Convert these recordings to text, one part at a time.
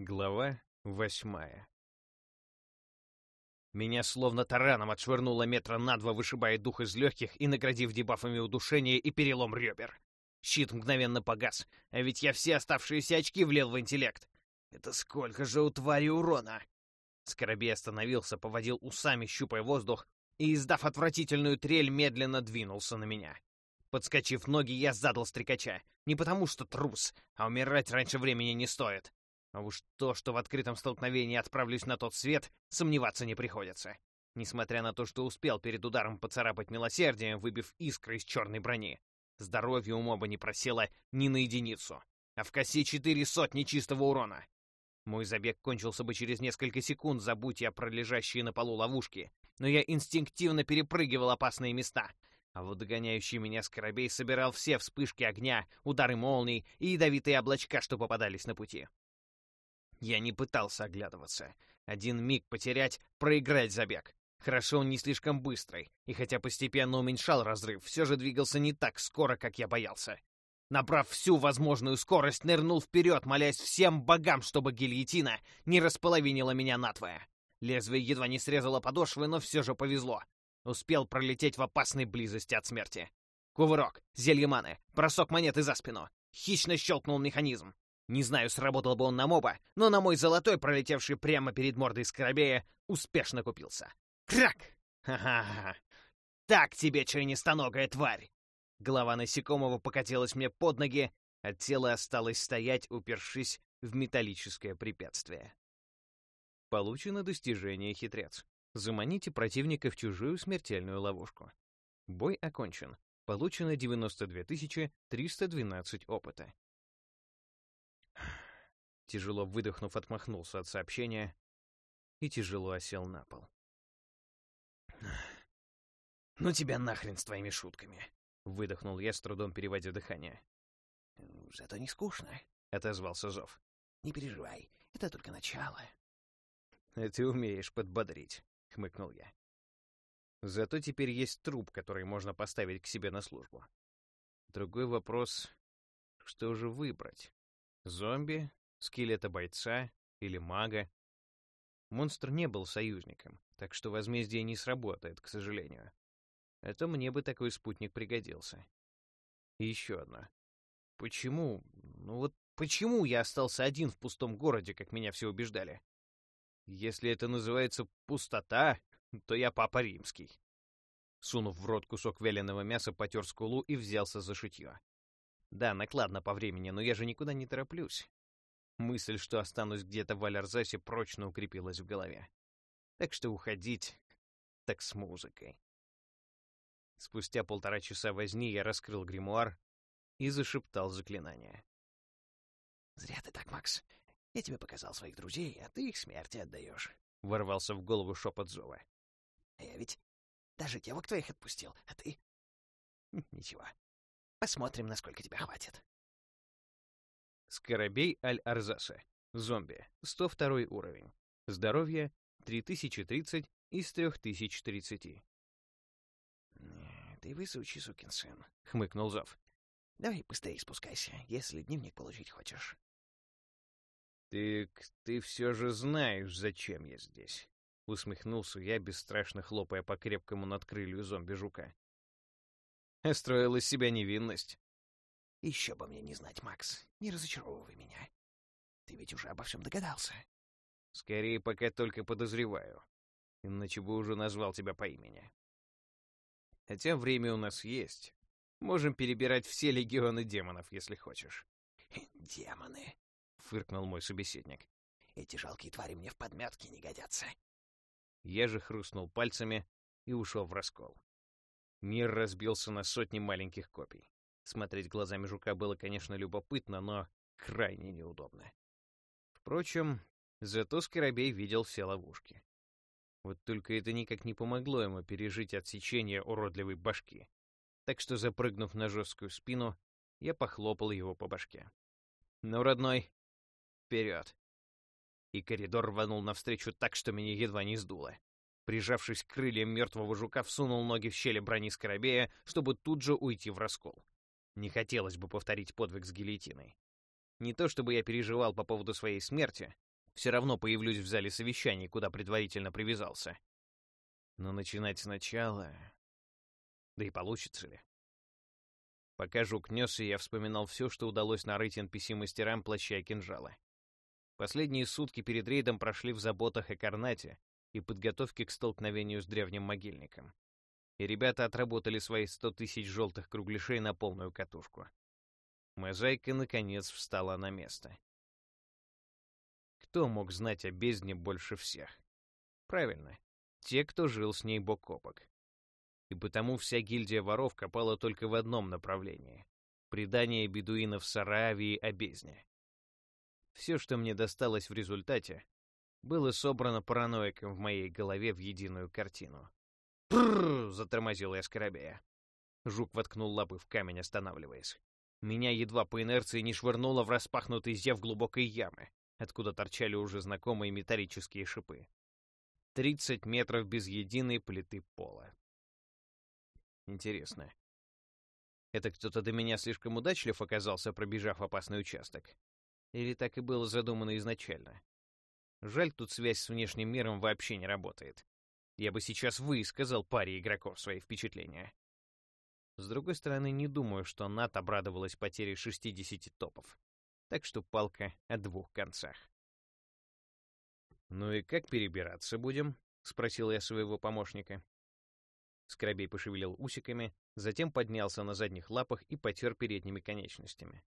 Глава восьмая Меня словно тараном отшвырнуло метра на два, вышибая дух из легких и наградив дебафами удушения и перелом ребер. Щит мгновенно погас, а ведь я все оставшиеся очки влил в интеллект. Это сколько же у твари урона! Скоробей остановился, поводил усами, щупая воздух, и, издав отвратительную трель, медленно двинулся на меня. Подскочив ноги, я задал стрекача. Не потому что трус, а умирать раньше времени не стоит. А уж то, что в открытом столкновении отправлюсь на тот свет, сомневаться не приходится. Несмотря на то, что успел перед ударом поцарапать милосердием, выбив искры из черной брони. Здоровье у моба не просело ни на единицу, а в косе четыре сотни чистого урона. Мой забег кончился бы через несколько секунд, забудь я про лежащие на полу ловушки, но я инстинктивно перепрыгивал опасные места, а вот догоняющий меня скоробей собирал все вспышки огня, удары молний и ядовитые облачка, что попадались на пути. Я не пытался оглядываться. Один миг потерять, проиграть забег. Хорошо, он не слишком быстрый, и хотя постепенно уменьшал разрыв, все же двигался не так скоро, как я боялся. Набрав всю возможную скорость, нырнул вперед, молясь всем богам, чтобы гильотина не располовинила меня надвое. Лезвие едва не срезало подошвы, но все же повезло. Успел пролететь в опасной близости от смерти. Кувырок, зелье маны, бросок монеты за спину. Хищно щелкнул механизм. Не знаю, сработал бы он на моба, но на мой золотой, пролетевший прямо перед мордой скоробея, успешно купился. Крак! Ха-ха-ха! Так тебе, членистоногая тварь! Голова насекомого покатилась мне под ноги, а тело осталось стоять, упершись в металлическое препятствие. Получено достижение хитрец. Заманите противника в чужую смертельную ловушку. Бой окончен. Получено 92 312 опыта. Тяжело выдохнув, отмахнулся от сообщения и тяжело осел на пол. «Ну тебя нахрен с твоими шутками!» — выдохнул я, с трудом переводя дыхание. «Зато не скучно», — отозвался Зов. «Не переживай, это только начало». «А ты умеешь подбодрить», — хмыкнул я. «Зато теперь есть труп, который можно поставить к себе на службу. Другой вопрос — что же выбрать? Зомби скелета бойца или мага. Монстр не был союзником, так что возмездие не сработает, к сожалению. Это мне бы такой спутник пригодился. И еще одно. Почему, ну вот почему я остался один в пустом городе, как меня все убеждали? Если это называется пустота, то я папа римский. Сунув в рот кусок вяленого мяса, потер скулу и взялся за шитье. Да, накладно по времени, но я же никуда не тороплюсь. Мысль, что останусь где-то в Алярзасе, прочно укрепилась в голове. Так что уходить так с музыкой. Спустя полтора часа возни я раскрыл гримуар и зашептал заклинание. «Зря ты так, Макс. Я тебе показал своих друзей, а ты их смерти отдаешь», — ворвался в голову шепот Зова. «А я ведь даже девок твоих отпустил, а ты...» «Ничего. Посмотрим, насколько тебя хватит». Скоробей Аль-Арзаса. Зомби. 102 уровень. Здоровье 3030 из 3030. «Ты высучий, сукин сын», — хмыкнул Зов. «Давай быстрее спускайся, если дневник получить хочешь». «Ты... ты все же знаешь, зачем я здесь», — усмехнулся я, бесстрашно хлопая по крепкому надкрылью зомби-жука. Строил из себя невинность. Еще бы мне не знать, Макс. Не разочаровывай меня. Ты ведь уже обо всем догадался. Скорее, пока только подозреваю. Иначе бы уже назвал тебя по имени. Хотя время у нас есть. Можем перебирать все легионы демонов, если хочешь. «Демоны!» — фыркнул мой собеседник. «Эти жалкие твари мне в подметке не годятся». Я же хрустнул пальцами и ушел в раскол. Мир разбился на сотни маленьких копий. Смотреть глазами жука было, конечно, любопытно, но крайне неудобно. Впрочем, зато Скоробей видел все ловушки. Вот только это никак не помогло ему пережить отсечение уродливой башки. Так что, запрыгнув на жесткую спину, я похлопал его по башке. «Ну, родной, вперед!» И коридор рванул навстречу так, что меня едва не сдуло. Прижавшись к крыльям мертвого жука, всунул ноги в щели брони Скоробея, чтобы тут же уйти в раскол. Не хотелось бы повторить подвиг с гильотиной. Не то чтобы я переживал по поводу своей смерти, Все равно появлюсь в зале совещаний, куда предварительно привязался. Но начинать сначала... Да и получится ли? Пока жук несся, я вспоминал все, что удалось нарыть NPC-мастерам плаща и кинжала. Последние сутки перед рейдом прошли в заботах о Карнате и подготовке к столкновению с древним могильником. И ребята отработали свои сто тысяч желтых кругляшей на полную катушку. Мозаика, наконец, встала на место. Кто мог знать о бездне больше всех? Правильно, те, кто жил с ней бок о бок. И потому вся гильдия воров копала только в одном направлении — предание бедуинов Саравии о бездне. Все, что мне досталось в результате, было собрано параноиком в моей голове в единую картину. «Прррр!» — затормозил я скоробея. Жук воткнул лапы в камень, останавливаясь. Меня едва по инерции не швырнуло в распахнутый зев глубокой ямы, откуда торчали уже знакомые металлические шипы. Тридцать метров без единой плиты пола. Интересно. Это кто-то до меня слишком удачлив оказался, пробежав опасный участок? Или так и было задумано изначально? Жаль, тут связь с внешним миром вообще не работает. Я бы сейчас высказал паре игроков свои впечатления. С другой стороны, не думаю, что Нат обрадовалась потере 60 топов. Так что палка о двух концах. «Ну и как перебираться будем?» — спросил я своего помощника. Скоробей пошевелил усиками, затем поднялся на задних лапах и потер передними конечностями.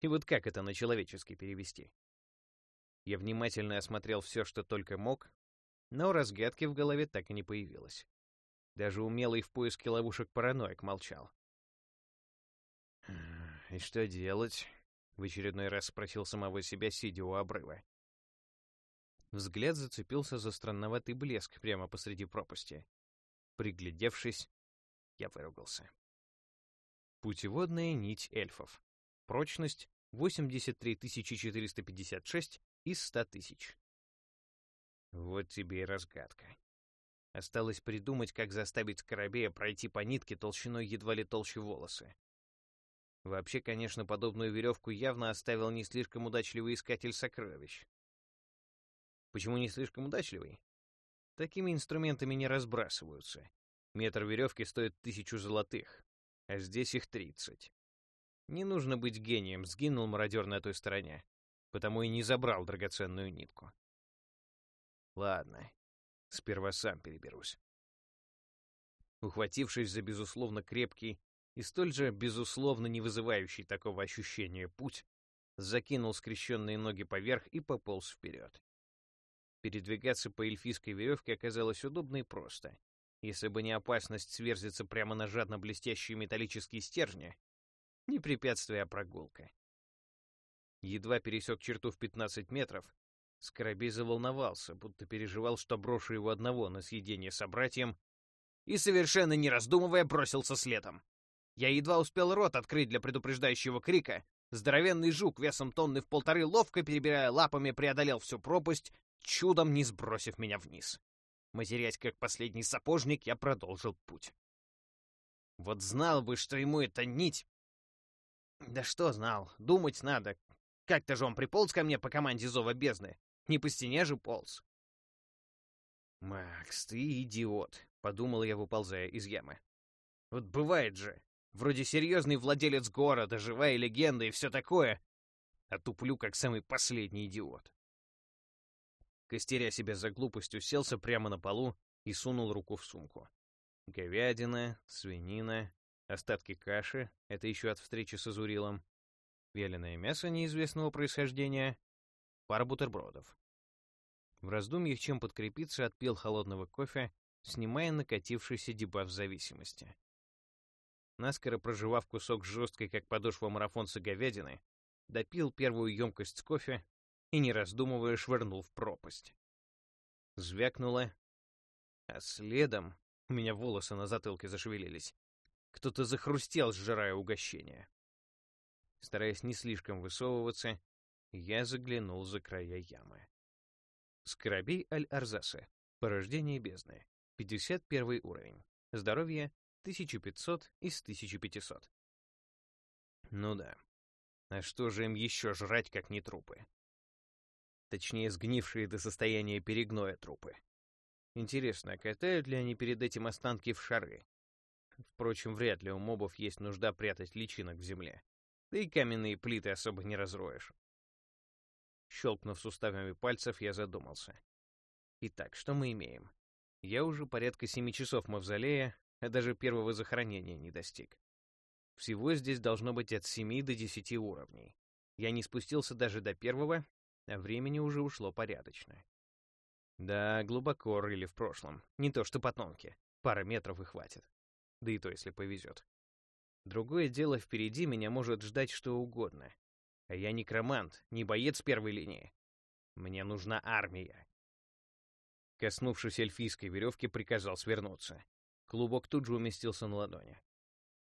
И вот как это на человеческий перевести? Я внимательно осмотрел все, что только мог, но разгадки в голове так и не появилось. Даже умелый в поиске ловушек параноик молчал. «И что делать?» — в очередной раз спросил самого себя, сидя у обрыва. Взгляд зацепился за странноватый блеск прямо посреди пропасти. Приглядевшись, я выругался. Путеводная нить эльфов. Прочность 83 456 из 100 тысяч. Вот тебе и разгадка. Осталось придумать, как заставить Скоробея пройти по нитке толщиной едва ли толще волосы. Вообще, конечно, подобную веревку явно оставил не слишком удачливый искатель сокровищ. Почему не слишком удачливый? Такими инструментами не разбрасываются. Метр веревки стоит тысячу золотых, а здесь их тридцать. Не нужно быть гением, сгинул мародер на той стороне, потому и не забрал драгоценную нитку. Ладно, Сперва сам переберусь. Ухватившись за безусловно крепкий и столь же безусловно не вызывающий такого ощущения путь, закинул скрещенные ноги поверх и пополз вперед. Передвигаться по эльфийской веревке оказалось удобно и просто. Если бы не опасность сверзиться прямо на жадно блестящие металлические стержни, не препятствие, а прогулка. Едва пересек черту в 15 метров, Скоробей заволновался, будто переживал, что брошу его одного на съедение собратьям, и, совершенно не раздумывая, бросился следом. Я едва успел рот открыть для предупреждающего крика. Здоровенный жук весом тонны в полторы, ловко перебирая лапами, преодолел всю пропасть, чудом не сбросив меня вниз. Матерясь как последний сапожник, я продолжил путь. Вот знал бы, что ему эта нить... Да что знал, думать надо. Как-то же он приполз ко мне по команде Зова Бездны. Не по стене же полз. «Макс, ты идиот», — подумал я, выползая из ямы. «Вот бывает же. Вроде серьезный владелец города, живая легенда и все такое, а туплю, как самый последний идиот». Костеря себя за глупость, уселся прямо на полу и сунул руку в сумку. Говядина, свинина, остатки каши — это еще от встречи с Азурилом, вяленое мясо неизвестного происхождения, пара бутербродов. В раздумьях, чем подкрепиться, отпил холодного кофе, снимая накатившийся дебаф зависимости. Наскоро проживав кусок жесткой, как подошва марафонца говядины, допил первую емкость кофе и, не раздумывая, швырнул в пропасть. Звякнуло, а следом у меня волосы на затылке зашевелились. Кто-то захрустел, сжирая угощение. Стараясь не слишком высовываться, я заглянул за края ямы. Скоробей Аль-Арзаса. Порождение бездны. 51 уровень. Здоровье 1500 из 1500. Ну да. А что же им еще жрать, как не трупы? Точнее, сгнившие до состояния перегноя трупы. Интересно, а катают ли они перед этим останки в шары? Впрочем, вряд ли у мобов есть нужда прятать личинок в земле. Да и каменные плиты особо не разроешь. Щелкнув суставами пальцев, я задумался. Итак, что мы имеем? Я уже порядка семи часов в мавзолее, а даже первого захоронения не достиг. Всего здесь должно быть от семи до десяти уровней. Я не спустился даже до первого, а времени уже ушло порядочно. Да, глубоко рыли в прошлом. Не то что потомки. Пара метров и хватит. Да и то, если повезет. Другое дело, впереди меня может ждать что угодно. Я некромант, не боец первой линии. Мне нужна армия. Коснувшись эльфийской веревки, приказал свернуться. Клубок тут же уместился на ладони.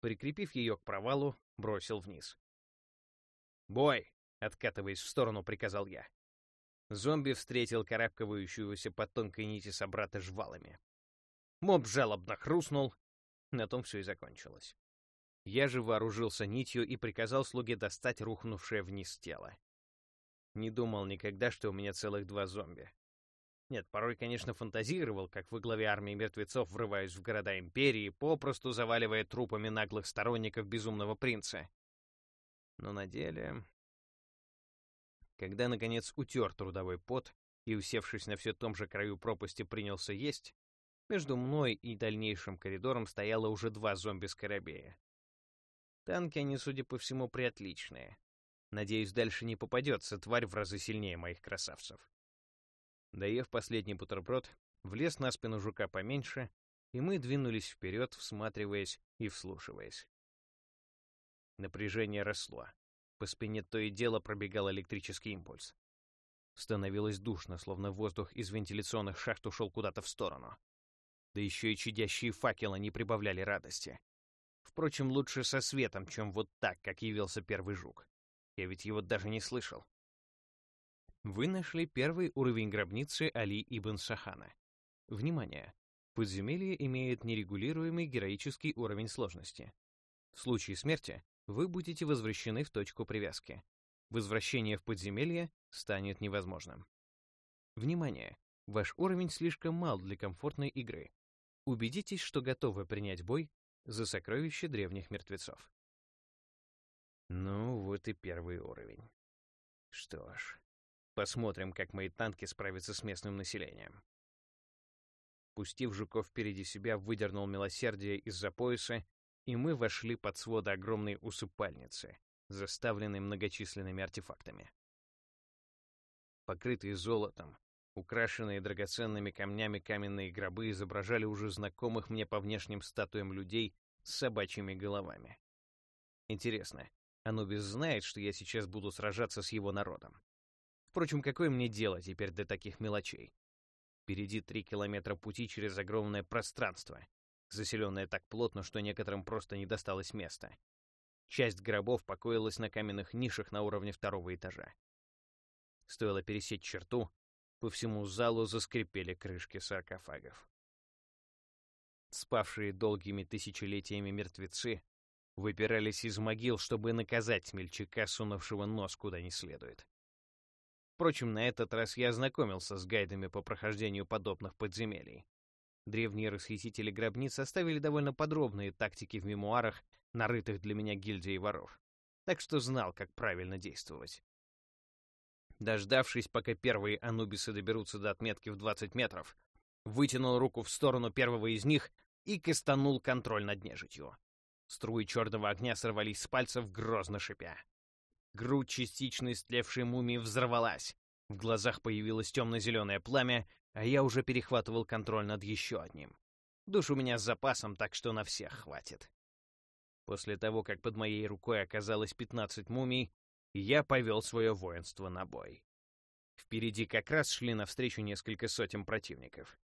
Прикрепив ее к провалу, бросил вниз. «Бой!» — откатываясь в сторону, приказал я. Зомби встретил карабкивающегося под тонкой нити собрата жвалами. Моб жалобно хрустнул. На том все и закончилось. Я же вооружился нитью и приказал слуге достать рухнувшее вниз тело. Не думал никогда, что у меня целых два зомби. Нет, порой, конечно, фантазировал, как во главе армии мертвецов врываюсь в города Империи, попросту заваливая трупами наглых сторонников Безумного Принца. Но на деле... Когда, наконец, утер трудовой пот и, усевшись на все том же краю пропасти, принялся есть, между мной и дальнейшим коридором стояло уже два зомби-скоробея. Танки они, судя по всему, приотличные. Надеюсь, дальше не попадется тварь в разы сильнее моих красавцев. Доев последний бутерброд, влез на спину жука поменьше, и мы двинулись вперед, всматриваясь и вслушиваясь. Напряжение росло. По спине то и дело пробегал электрический импульс. Становилось душно, словно воздух из вентиляционных шахт ушел куда-то в сторону. Да еще и чадящие факелы не прибавляли радости. Впрочем, лучше со светом, чем вот так, как явился первый жук. Я ведь его даже не слышал. Вы нашли первый уровень гробницы Али ибн Сахана. Внимание! Подземелье имеет нерегулируемый героический уровень сложности. В случае смерти вы будете возвращены в точку привязки. Возвращение в подземелье станет невозможным. Внимание! Ваш уровень слишком мал для комфортной игры. Убедитесь, что готовы принять бой за сокровище древних мертвецов. Ну, вот и первый уровень. Что ж, посмотрим, как мои танки справятся с местным населением. Пустив жуков впереди себя, выдернул милосердие из-за пояса и мы вошли под своды огромной усыпальницы, заставленной многочисленными артефактами. Покрытые золотом, украшенные драгоценными камнями каменные гробы изображали уже знакомых мне по внешним статуям людей с собачьими головами. Интересно, Анубис знает, что я сейчас буду сражаться с его народом. Впрочем, какое мне дело теперь до таких мелочей? Впереди три километра пути через огромное пространство, заселенная так плотно, что некоторым просто не досталось места. Часть гробов покоилась на каменных нишах на уровне второго этажа. Стоило пересечь черту, по всему залу заскрипели крышки саркофагов. Спавшие долгими тысячелетиями мертвецы выпирались из могил, чтобы наказать смельчака, сунувшего нос куда не следует. Впрочем, на этот раз я ознакомился с гайдами по прохождению подобных подземелий. Древние расхитители гробниц оставили довольно подробные тактики в мемуарах, нарытых для меня гильдией воров. Так что знал, как правильно действовать. Дождавшись, пока первые анубисы доберутся до отметки в 20 метров, вытянул руку в сторону первого из них и кастанул контроль над нежитью. Струи черного огня сорвались с пальцев, грозно шипя. Грудь частично истлевшей мумии взорвалась. В глазах появилось темно-зеленое пламя, а я уже перехватывал контроль над еще одним. Душ у меня с запасом, так что на всех хватит. После того, как под моей рукой оказалось 15 мумий, я повел свое воинство на бой. Впереди как раз шли навстречу несколько сотен противников.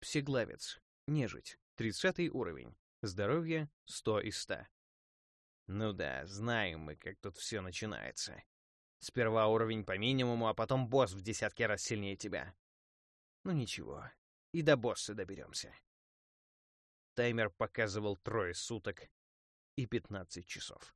Псиглавец, нежить, 30 уровень, здоровье 100 из 100. Ну да, знаем мы, как тут все начинается. Сперва уровень по минимуму, а потом босс в десятки раз сильнее тебя. Ну ничего, и до босса доберемся. Таймер показывал трое суток и 15 часов.